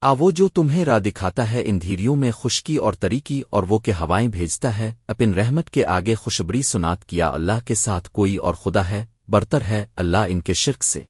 آ، وہ جو تمہیں راہ دکھاتا ہے ان دھیریوں میں خشکی اور طریقی اور وہ کہ ہوائیں بھیجتا ہے، اپن رحمت کے آگے خوشبری سنات کیا اللہ کے ساتھ کوئی اور خدا ہے، برتر ہے اللہ ان کے شرک سے۔